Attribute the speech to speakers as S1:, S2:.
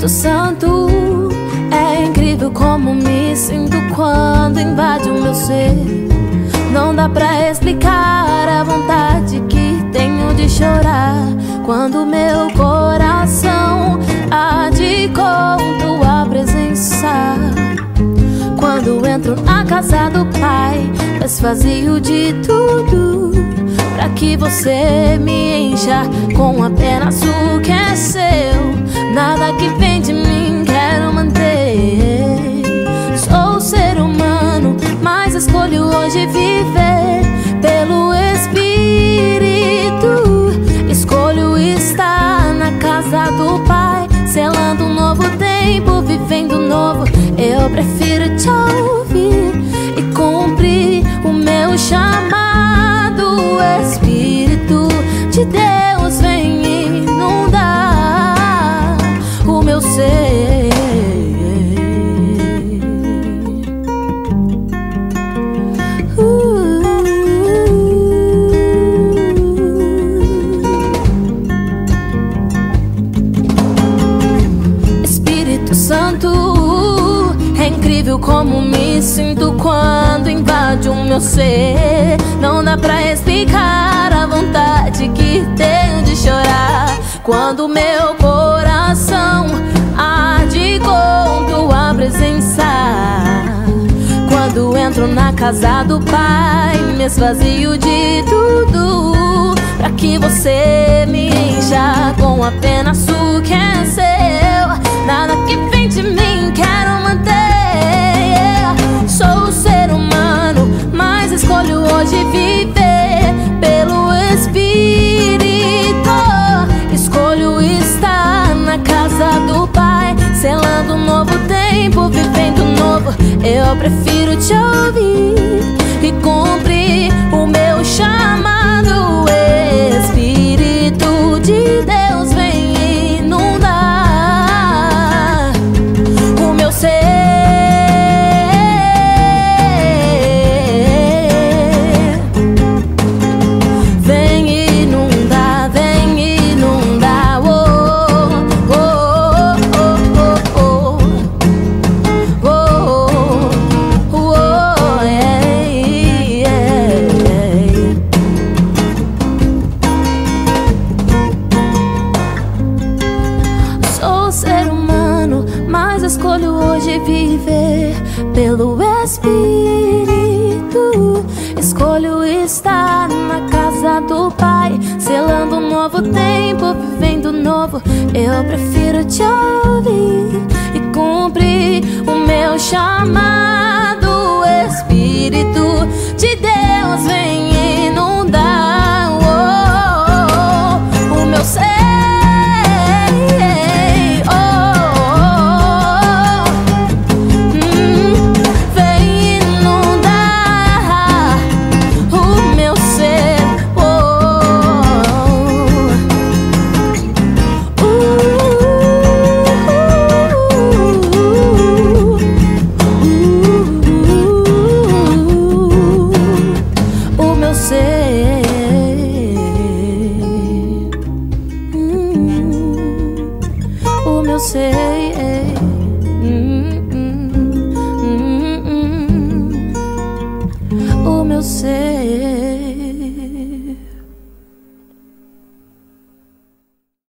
S1: Espírito Santo. É incrível como me sinto quando invade o meu ser. Não dá pra explicar a vontade que tenho de chorar quando meu coração arde com tua presença. Quando entro na casa do Pai, desfazio de tudo pra que você me encha com apenas o que é seu. Hoje viver pelo Espírito. Escolho estar na casa do Pai, selando um novo tempo, vivendo novo. Eu prefiro te ouvir e cumprir o meu chamado. Incrível como me sinto quando invade o meu ser. Não dá pra explicar a vontade que tenho de chorar quando meu coração arde com tua presença. Quando entro na casa do Pai, me esvazio de tudo. Pra que você me encha com apenas o que é seu. Nada que Prefiro te ouvir pelo Espírito. Escolho estar na casa do Pai, selando um novo tempo, vivendo novo. Eu prefiro te ouvir e cumprir o meu chamado. Ser. Hum, hum, hum, hum, o meu ser.